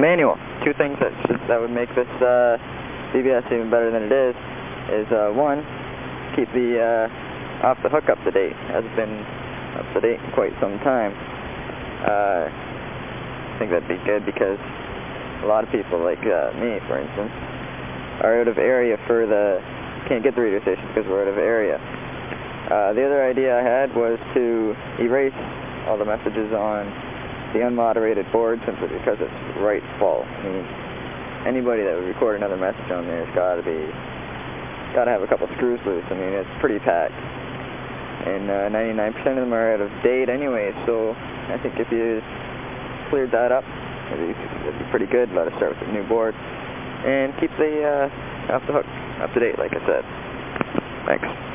manual. Two things that, should, that would make this uh, BBS even better than it is, is uh, one, keep the uh, off the hook up to date. Hasn't been up to date quite some time. Uh, I think that'd be good because a lot of people, like uh, me for instance, are out of area for the, can't get the radio station because we're out of area. Uh, the other idea I had was to erase all the messages on the unmoderated board simply because it's right full. I mean, anybody that would record another message on there has got to be, got to have a couple screws loose. I mean, it's pretty packed. And 99% uh, of them are out of date anyway, so I think if you cleared that up, it'd be, it'd be pretty good. Let us start with a new board. And keep the uh, off the hook up to date, like I said. Thanks.